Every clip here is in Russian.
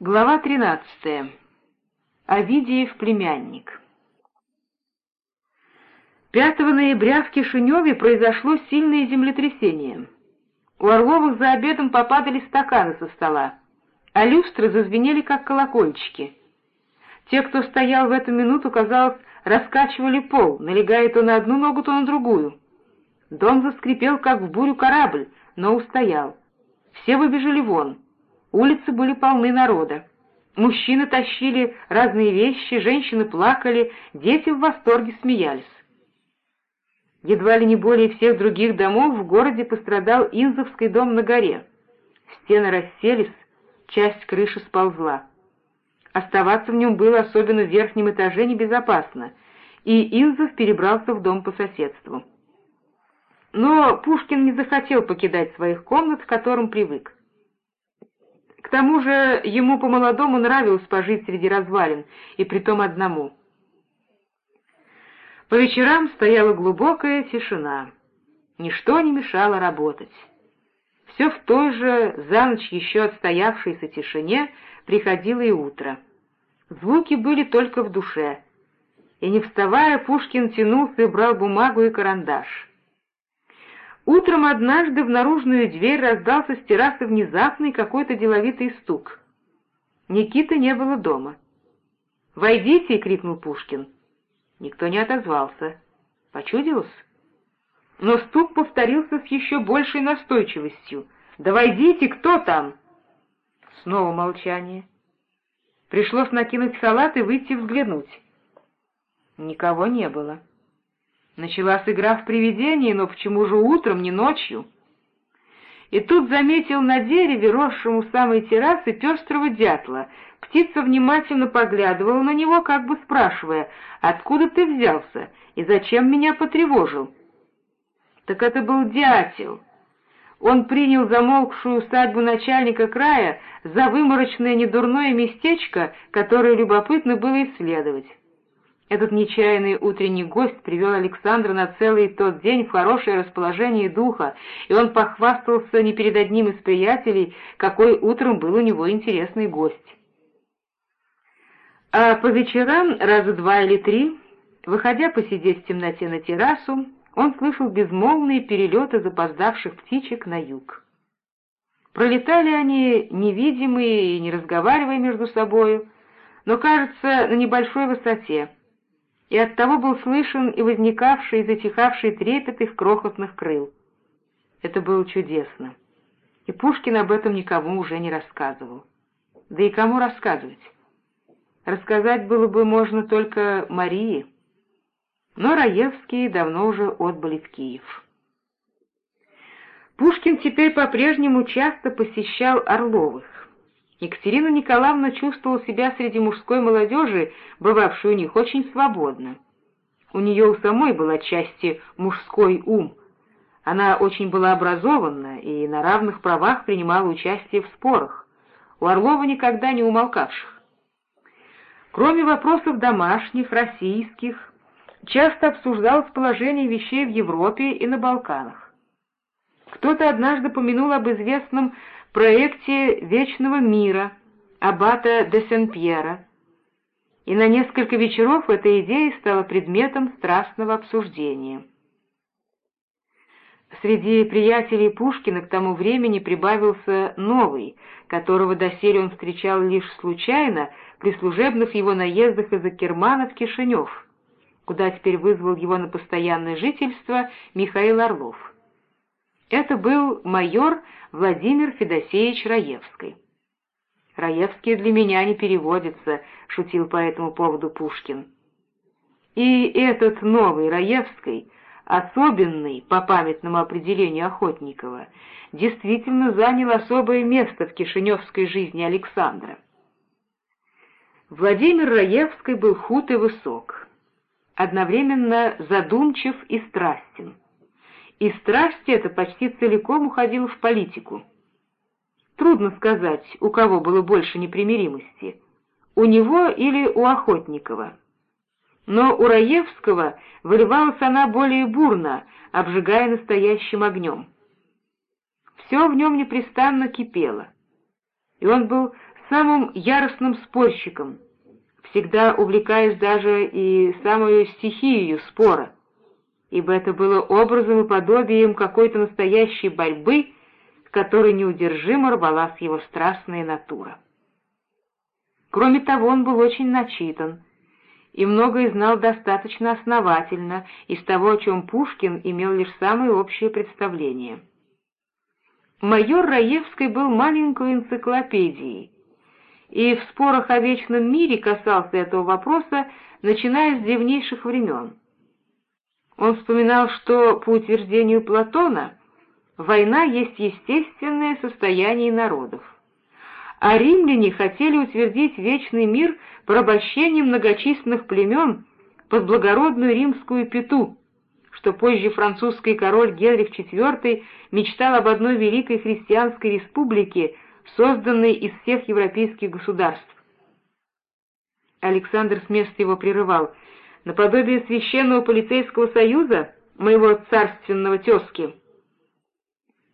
Глава 13. Овидиев племянник. 5 ноября в Кишиневе произошло сильное землетрясение. У Орловых за обедом попадали стаканы со стола, а люстры зазвенели, как колокольчики. Те, кто стоял в эту минуту, казалось, раскачивали пол, налегая то на одну ногу, то на другую. Дом заскрипел, как в бурю корабль, но устоял. Все выбежали вон — Улицы были полны народа. Мужчины тащили разные вещи, женщины плакали, дети в восторге смеялись. Едва ли не более всех других домов в городе пострадал Инзовский дом на горе. Стены расселись, часть крыши сползла. Оставаться в нем было, особенно в верхнем этаже, небезопасно, и Инзов перебрался в дом по соседству. Но Пушкин не захотел покидать своих комнат, к которым привык. К тому же ему по-молодому нравилось пожить среди развалин, и притом одному. По вечерам стояла глубокая тишина. Ничто не мешало работать. Все в той же, за ночь еще отстоявшейся тишине, приходило и утро. Звуки были только в душе. И не вставая, Пушкин тянулся и брал бумагу и карандаш. Утром однажды в наружную дверь раздался с террасы внезапный какой-то деловитый стук. Никиты не было дома. «Войдите!» — крикнул Пушкин. Никто не отозвался. Почудилось? Но стук повторился с еще большей настойчивостью. «Да войдите! Кто там?» Снова молчание. Пришлось накинуть халат и выйти взглянуть. Никого не было. Началась игра в привидение, но почему же утром, не ночью? И тут заметил на дереве, росшем у самой террасы, пестрого дятла. Птица внимательно поглядывала на него, как бы спрашивая, «Откуда ты взялся и зачем меня потревожил?» Так это был дятел. Он принял замолкшую усадьбу начальника края за выморочное недурное местечко, которое любопытно было исследовать. Этот нечаянный утренний гость привел Александра на целый тот день в хорошее расположение духа, и он похвастался не перед одним из приятелей, какой утром был у него интересный гость. А по вечерам, раза два или три, выходя посидеть в темноте на террасу, он слышал безмолвные перелеты запоздавших птичек на юг. Пролетали они невидимые и не разговаривая между собою, но, кажется, на небольшой высоте — и оттого был слышен и возникавший и затихавший трепет их крохотных крыл. Это было чудесно. И Пушкин об этом никому уже не рассказывал. Да и кому рассказывать? Рассказать было бы можно только Марии. Но Раевские давно уже отбыли в Киев. Пушкин теперь по-прежнему часто посещал Орловых. Екатерина Николаевна чувствовала себя среди мужской молодежи, бывавшей у них, очень свободно. У нее у самой был отчасти мужской ум. Она очень была образована и на равных правах принимала участие в спорах, у Орлова никогда не умолкавших. Кроме вопросов домашних, российских, часто обсуждалось положение вещей в Европе и на Балканах. Кто-то однажды помянул об известном проекте «Вечного мира» аббата де Сен-Пьера, и на несколько вечеров эта идея стала предметом страстного обсуждения. Среди приятелей Пушкина к тому времени прибавился новый, которого доселе он встречал лишь случайно при служебных его наездах из Акермана в Кишинев, куда теперь вызвал его на постоянное жительство Михаил Орлов. Это был майор Владимир Федосеевич Раевский. «Раевский для меня не переводится», — шутил по этому поводу Пушкин. И этот новый Раевский, особенный по памятному определению Охотникова, действительно занял особое место в кишиневской жизни Александра. Владимир Раевский был худ и высок, одновременно задумчив и страстен и страсть эта почти целиком уходила в политику. Трудно сказать, у кого было больше непримиримости, у него или у Охотникова. Но у Раевского выливалась она более бурно, обжигая настоящим огнем. Все в нем непрестанно кипело, и он был самым яростным спорщиком, всегда увлекаясь даже и самую стихию спора, ибо это было образом и подобием какой-то настоящей борьбы, которой неудержимо рвалась его страстная натура. Кроме того, он был очень начитан и многое знал достаточно основательно из того, о чем Пушкин имел лишь самое общее представление. Майор Раевский был маленькой энциклопедией, и в спорах о вечном мире касался этого вопроса, начиная с древнейших времен. Он вспоминал, что, по утверждению Платона, война есть естественное состояние народов, а римляне хотели утвердить вечный мир порабощением многочисленных племен под благородную римскую пету, что позже французский король Генрих IV мечтал об одной великой христианской республике, созданной из всех европейских государств. Александр с места его прерывал. «Наподобие священного полицейского союза, моего царственного тезки».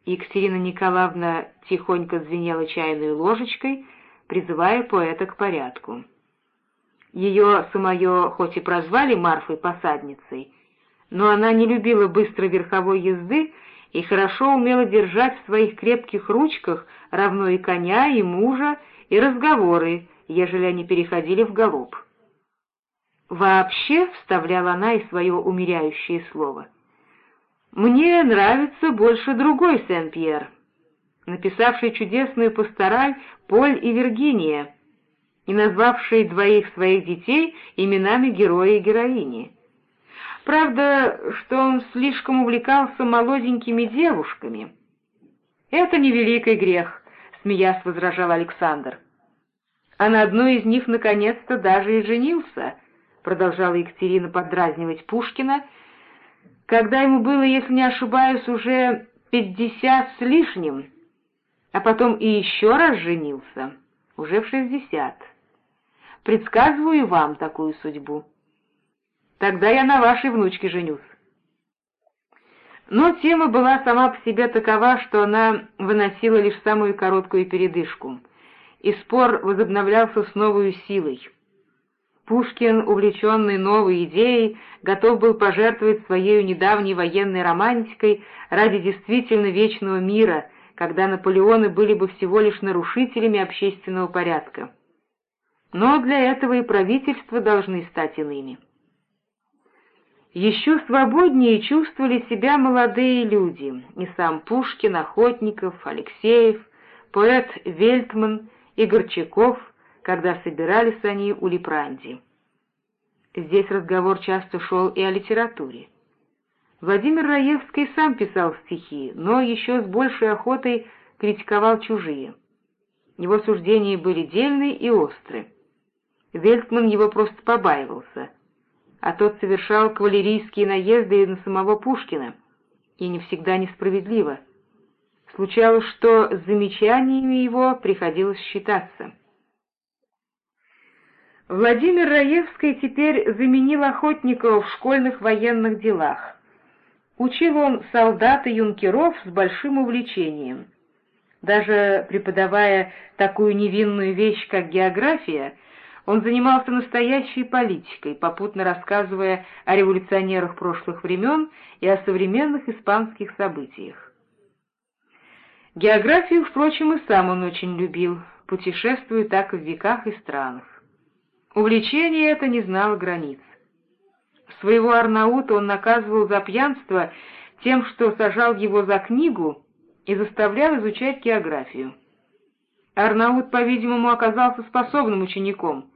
Екатерина Николаевна тихонько звенела чайной ложечкой, призывая поэта к порядку. Ее самое хоть и прозвали Марфой-посадницей, но она не любила быстрой верховой езды и хорошо умела держать в своих крепких ручках равно и коня, и мужа, и разговоры, ежели они переходили в галоп. «Вообще», — вставляла она и свое умеряющее слово, — «мне нравится больше другой Сен-Пьер, написавший чудесную пастораль «Поль и Виргиния», и назвавший двоих своих детей именами героя и героини. Правда, что он слишком увлекался молоденькими девушками. «Это не великий грех», — смеясь возражал Александр. «А на одной из них, наконец-то, даже и женился», — продолжала Екатерина подразнивать Пушкина, когда ему было, если не ошибаюсь, уже пятьдесят с лишним, а потом и еще раз женился, уже в шестьдесят. Предсказываю вам такую судьбу. Тогда я на вашей внучке женюсь. Но тема была сама по себе такова, что она выносила лишь самую короткую передышку, и спор возобновлялся с новой силой. Пушкин, увлеченный новой идеей, готов был пожертвовать своей недавней военной романтикой ради действительно вечного мира, когда Наполеоны были бы всего лишь нарушителями общественного порядка. Но для этого и правительства должны стать иными. Еще свободнее чувствовали себя молодые люди, и сам Пушкин, Охотников, Алексеев, поэт Вельтман и Горчаков, когда собирались они у Лепранди. Здесь разговор часто шел и о литературе. Владимир Раевский сам писал стихи, но еще с большей охотой критиковал чужие. Его суждения были дельны и остры. Вельтман его просто побаивался — а тот совершал кавалерийские наезды на самого Пушкина, и не всегда несправедливо. Случалось, что с замечаниями его приходилось считаться. Владимир Раевский теперь заменил Охотникова в школьных военных делах. Учил он солдат и юнкеров с большим увлечением. Даже преподавая такую невинную вещь, как география, он занимался настоящей политикой, попутно рассказывая о революционерах прошлых времен и о современных испанских событиях. Географию, впрочем, и сам он очень любил, путешествуя так в веках и странах. Увлечение это не знало границ. Своего Арнаута он наказывал за пьянство тем, что сажал его за книгу и заставлял изучать географию. Арнаут, по-видимому, оказался способным учеником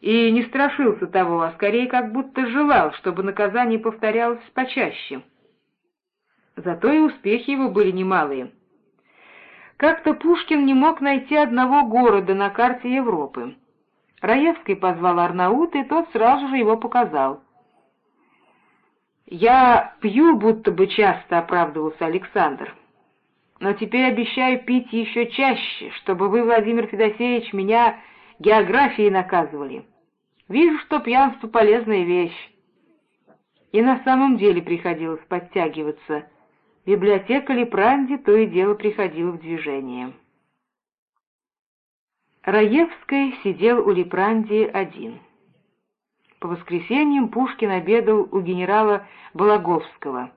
и не страшился того, а скорее как будто желал, чтобы наказание повторялось почаще. Зато и успехи его были немалые. Как-то Пушкин не мог найти одного города на карте Европы. Раевский позвал Арнаута, и тот сразу же его показал. «Я пью, будто бы часто», — оправдывался Александр. «Но теперь обещаю пить еще чаще, чтобы вы, Владимир Федосеевич, меня географией наказывали. Вижу, что пьянство — полезная вещь. И на самом деле приходилось подтягиваться. Библиотека Лепранди то и дело приходила в движение. Раевский сидел у Лепрандии один. По воскресеньям Пушкин обедал у генерала Балаговского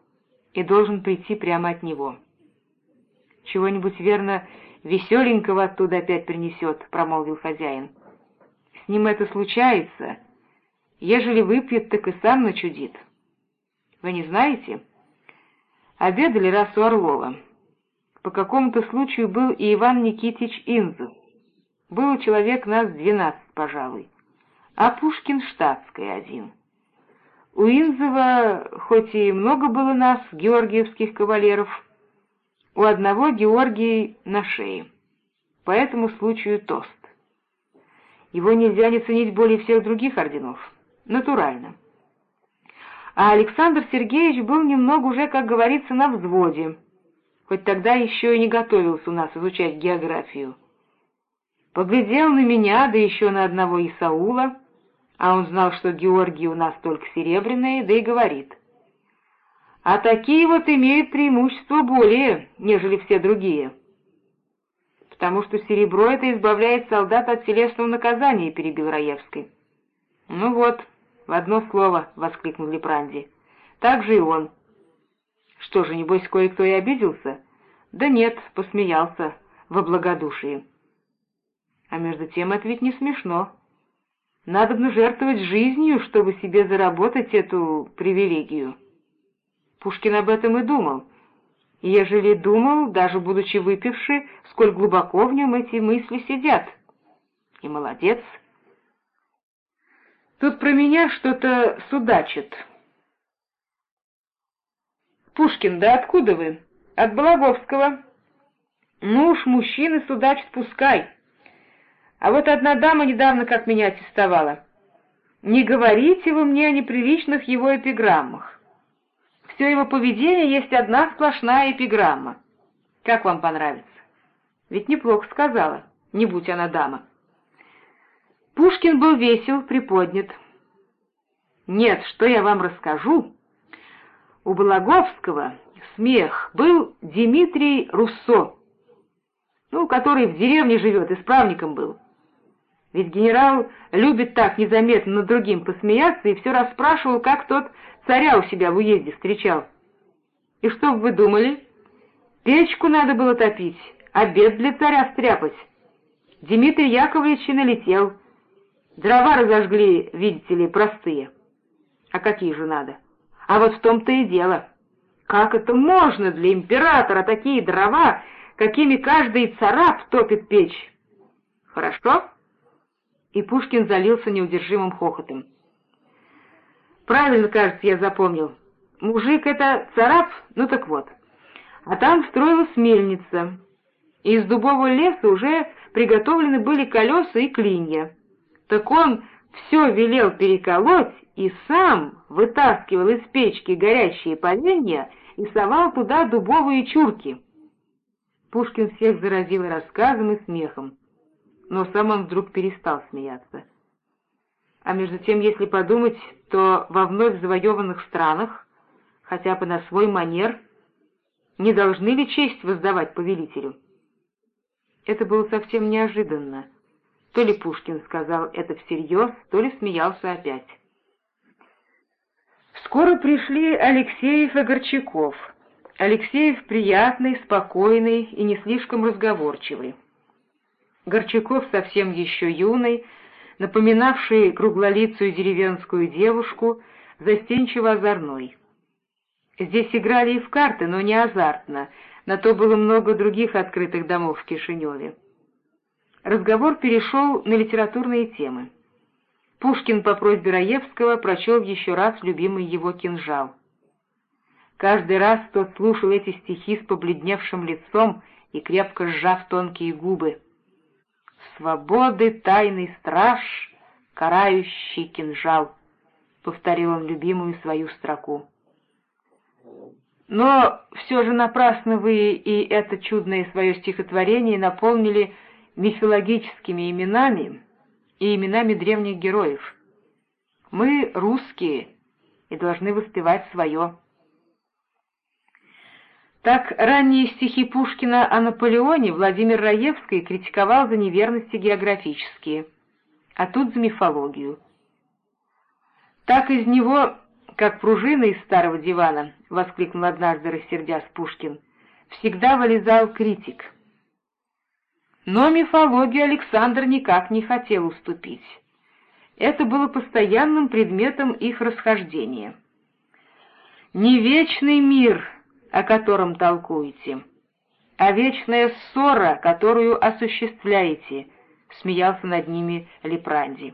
и должен прийти прямо от него. «Чего-нибудь, верно, веселенького оттуда опять принесет», — промолвил хозяин. «С ним это случается. Ежели выпьет, так и сам начудит. Вы не знаете?» Обедали раз у Орлова. По какому-то случаю был и Иван Никитич Инзов. Было человек нас двенадцать, пожалуй, а Пушкин штатский один. У Инзова хоть и много было нас, георгиевских кавалеров, у одного Георгий на шее. По этому случаю тост. Его нельзя не ценить более всех других орденов. Натурально. А Александр Сергеевич был немного уже, как говорится, на взводе, хоть тогда еще и не готовился у нас изучать географию. Поглядел на меня, да еще на одного Исаула, а он знал, что Георгий у нас только серебряные, да и говорит. А такие вот имеют преимущество более, нежели все другие. Потому что серебро это избавляет солдат от телесного наказания, перебил Раевский. Ну вот, в одно слово, — воскликнул Лепранди. Так же и он. Что же, небось, кое-кто и обиделся? Да нет, посмеялся во благодушии. А между тем это ведь не смешно. Надобно жертвовать жизнью, чтобы себе заработать эту привилегию. Пушкин об этом и думал. Ежели думал, даже будучи выпивший, сколь глубоко в нем эти мысли сидят. И молодец. Тут про меня что-то судачит. Пушкин, да откуда вы? От Балаговского. Ну уж, мужчины судачат, пускай. А вот одна дама недавно как меня аттестовала. Не говорите вы мне о неприличных его эпиграммах. Все его поведение есть одна сплошная эпиграмма. Как вам понравится? Ведь неплохо сказала, не будь она дама. Пушкин был весел, приподнят. Нет, что я вам расскажу? У Балаговского смех был Дмитрий Руссо, ну, который в деревне живет, исправником был. Ведь генерал любит так незаметно над другим посмеяться и все расспрашивал, как тот царя у себя в уезде встречал. И что вы думали? Печку надо было топить, обед для царя стряпать. Дмитрий Яковлевич и налетел. Дрова разожгли, видите ли, простые. А какие же надо? А вот в том-то и дело. Как это можно для императора такие дрова, какими каждый царап топит печь? Хорошо? И Пушкин залился неудержимым хохотом. «Правильно, кажется, я запомнил. Мужик — это царап? Ну так вот. А там строилась мельница. Из дубового леса уже приготовлены были колеса и клинья. Так он все велел переколоть и сам вытаскивал из печки горячие поленья и совал туда дубовые чурки». Пушкин всех заразил рассказом и смехом но сам он вдруг перестал смеяться. А между тем, если подумать, то во вновь завоеванных странах, хотя бы на свой манер, не должны ли честь воздавать повелителю? Это было совсем неожиданно. То ли Пушкин сказал это всерьез, то ли смеялся опять. Скоро пришли Алексеев и Горчаков. Алексеев приятный, спокойный и не слишком разговорчивый. Горчаков совсем еще юный, напоминавший круглолицую деревенскую девушку, застенчиво озорной. Здесь играли и в карты, но не азартно, на то было много других открытых домов в Кишиневе. Разговор перешел на литературные темы. Пушкин по просьбе Раевского прочел еще раз любимый его кинжал. Каждый раз тот слушал эти стихи с побледневшим лицом и крепко сжав тонкие губы свободы тайный страж, карающий кинжал», — повторил он любимую свою строку. Но все же напрасно вы и это чудное свое стихотворение наполнили мифологическими именами и именами древних героев. Мы русские и должны воспевать свое. Так ранние стихи Пушкина о Наполеоне Владимир Раевский критиковал за неверности географические, а тут за мифологию. Так из него, как пружина из старого дивана, — воскликнул однажды, рассердясь Пушкин, — всегда вылезал критик. Но мифологию Александр никак не хотел уступить. Это было постоянным предметом их расхождения. «Не вечный мир», о котором толкуете, а вечная ссора, которую осуществляете», — смеялся над ними Лепранди.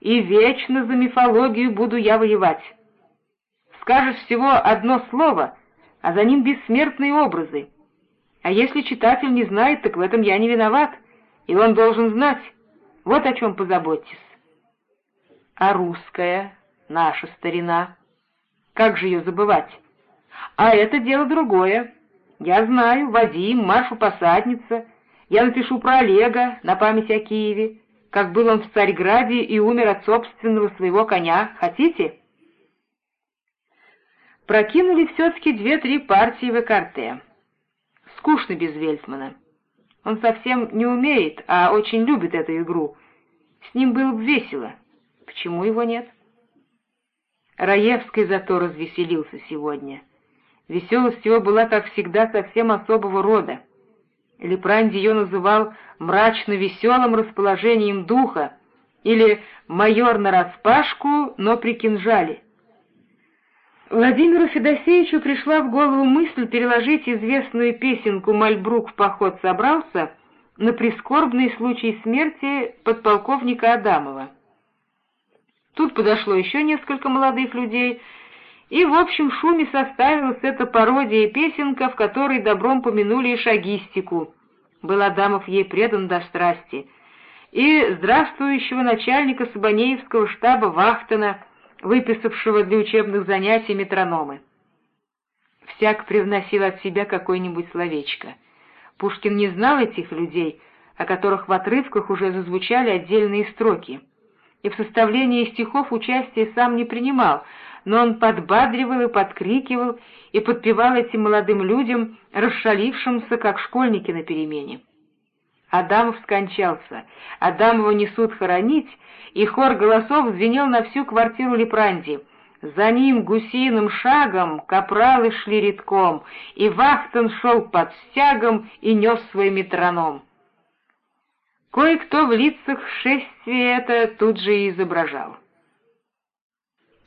«И вечно за мифологию буду я воевать. Скажешь всего одно слово, а за ним бессмертные образы. А если читатель не знает, так в этом я не виноват, и он должен знать. Вот о чем позаботьтесь. А русская, наша старина, как же ее забывать? А это дело другое. Я знаю, Вадим, Машу посадница. Я напишу про Олега на память о Киеве, как был он в Царьграде и умер от собственного своего коня. Хотите? Прокинули все-таки две-три партии в Экарте. Скучно без Вельтмана. Он совсем не умеет, а очень любит эту игру. С ним было бы весело. Почему его нет? Раевский зато развеселился сегодня. Веселость его была, как всегда, совсем особого рода. Лепранди ее называл мрачно-веселым расположением духа или «майор нараспашку, но при кинжале». Владимиру Федосеевичу пришла в голову мысль переложить известную песенку «Мальбрук в поход собрался» на прискорбный случай смерти подполковника Адамова. Тут подошло еще несколько молодых людей — и в общем шуме составилась эта пародия песенка, в которой добром помянули и шагистику. Был Адамов ей предан до страсти. И здравствующего начальника Сабанеевского штаба Вахтена, выписавшего для учебных занятий метрономы. Всяк привносил от себя какое-нибудь словечко. Пушкин не знал этих людей, о которых в отрывках уже зазвучали отдельные строки, и в составлении стихов участия сам не принимал — но он подбадривал и подкрикивал и подпевал этим молодым людям, расшалившимся, как школьники на перемене. Адамов скончался, Адамова несут хоронить, и хор голосов звенел на всю квартиру Лепранди. За ним гусиным шагом капралы шли редком, и Вахтен шел под стягом и нес свой метроном. Кое-кто в лицах шествия это тут же и изображал.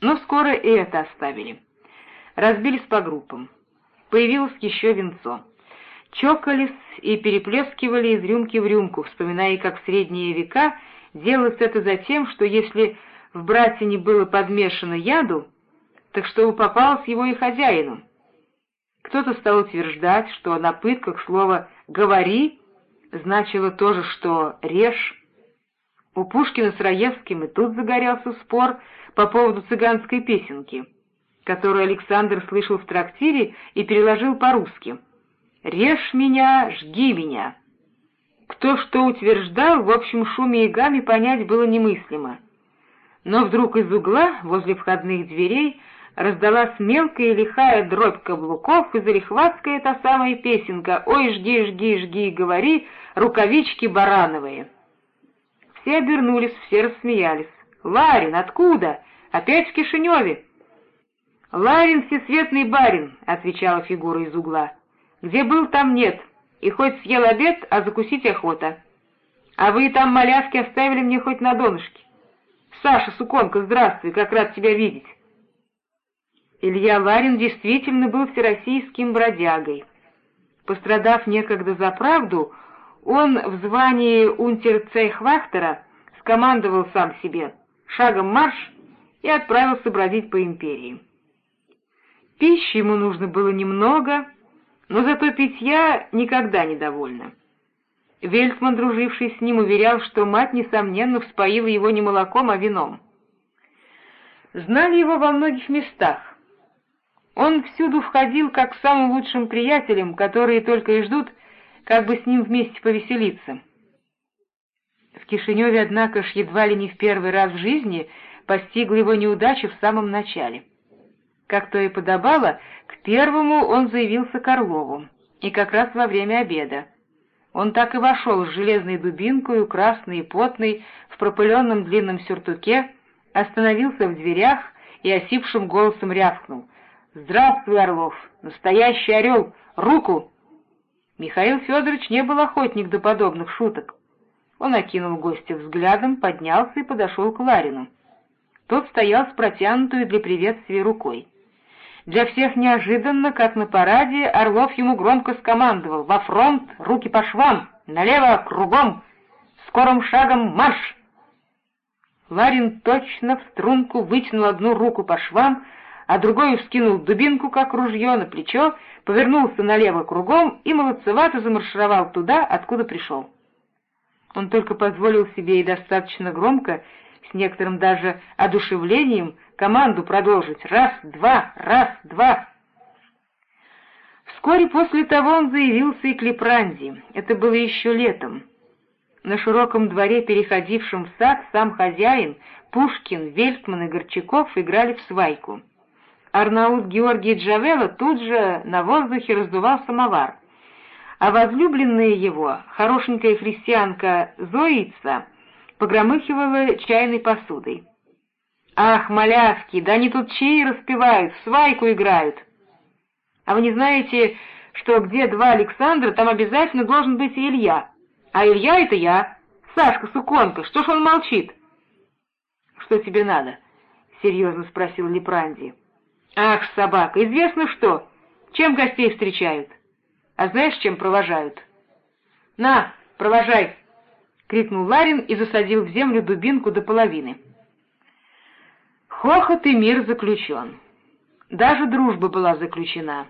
Но скоро и это оставили. Разбились по группам. Появилось еще венцо. Чокались и переплескивали из рюмки в рюмку, вспоминая, как в средние века делалось это за тем, что если в брате не было подмешано яду, так чтобы попалось его и хозяину. Кто-то стал утверждать, что на пытках слово «говори» значило то же, что «режь». У Пушкина с Раевским и тут загорелся спор — по поводу цыганской песенки, которую Александр слышал в трактире и переложил по-русски. «Режь меня, жги меня». Кто что утверждал, в общем шуме и гамме понять было немыслимо. Но вдруг из угла, возле входных дверей, раздалась мелкая и лихая дробь каблуков и залихватская та самая песенка «Ой, жги, жги, жги, говори, рукавички барановые». Все обернулись, все рассмеялись. «Ларин, откуда? Опять в Кишиневе?» «Ларин всесветный барин», — отвечала фигура из угла. «Где был, там нет, и хоть съел обед, а закусить охота. А вы там малявки оставили мне хоть на донышке. Саша, суконка, здравствуй, как рад тебя видеть». Илья Ларин действительно был всероссийским бродягой. Пострадав некогда за правду, он в звании унтер-цейхвахтера скомандовал сам себе — шагом марш и отправился бродить по империи. Пищи ему нужно было немного, но зато питья никогда не довольна. Вельтман, друживший с ним, уверял, что мать, несомненно, вспоила его не молоком, а вином. Знали его во многих местах. Он всюду входил как к самым лучшим приятелям, которые только и ждут, как бы с ним вместе повеселиться. В Кишиневе, однако ж, едва ли не в первый раз в жизни постигла его неудача в самом начале. Как то и подобало, к первому он заявился к Орлову, и как раз во время обеда. Он так и вошел с железной дубинкой, красный и потный, в пропыленном длинном сюртуке, остановился в дверях и осипшим голосом рявкнул. «Здравствуй, Орлов! Настоящий орел! Руку!» Михаил Федорович не был охотник до подобных шуток. Он окинул гостя взглядом, поднялся и подошел к Ларину. Тот стоял с протянутой для приветствия рукой. Для всех неожиданно, как на параде, Орлов ему громко скомандовал «Во фронт! Руки по швам! Налево! Кругом! Скорым шагом марш!» Ларин точно в струнку вытянул одну руку по швам, а другой вскинул дубинку, как ружье, на плечо, повернулся налево кругом и молодцевато замаршировал туда, откуда пришел. Он только позволил себе и достаточно громко, с некоторым даже одушевлением, команду продолжить «раз, два, раз, два». Вскоре после того он заявился и к Лепранди. Это было еще летом. На широком дворе, переходившем в сад, сам хозяин, Пушкин, Вельтман и Горчаков играли в свайку. Арнаут Георгий Джавела тут же на воздухе раздувал самовар, а возлюбленная его, хорошенькая христианка Зоица, погромыхивала чайной посудой. «Ах, малявки, да они тут чаи распевают, в свайку играют!» «А вы не знаете, что где два Александра, там обязательно должен быть и Илья? А Илья — это я, Сашка Суконка, что ж он молчит?» «Что тебе надо?» — серьезно спросил Лепранди. «Ах, собака, известно что! Чем гостей встречают? А знаешь, чем провожают?» «На, провожай!» — крикнул Ларин и засадил в землю дубинку до половины. Хохот и мир заключен. Даже дружба была заключена.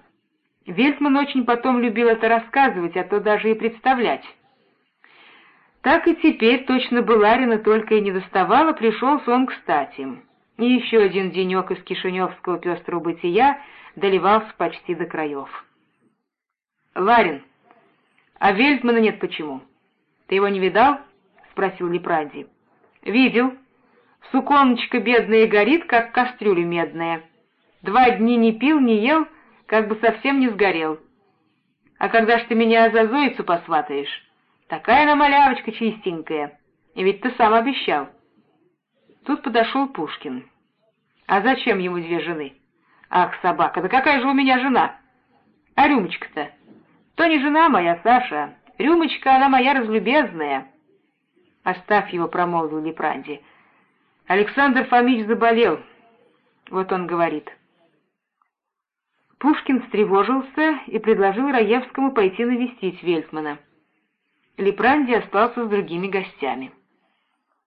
Вельтман очень потом любил это рассказывать, а то даже и представлять. Так и теперь точно Быларина только и не доставала, пришелся он кстати и еще один денек из кишиневского пестрого бытия доливался почти до краев. «Ларин, а Вельтмана нет почему? Ты его не видал?» — спросил Лепранди. «Видел. Суконочка бедная горит, как кастрюля медная. Два дня не пил, не ел, как бы совсем не сгорел. А когда ж ты меня за Зоицу посватаешь? Такая она малявочка чистенькая, и ведь ты сам обещал». Тут подошел Пушкин. «А зачем ему две жены?» «Ах, собака, да какая же у меня жена?» «А рюмочка-то?» «То не жена моя, Саша. Рюмочка, она моя разлюбезная». «Оставь его», — промолвил Лепранди. «Александр Фомич заболел». Вот он говорит. Пушкин встревожился и предложил Раевскому пойти навестить Вельтмана. Лепранди остался с другими гостями.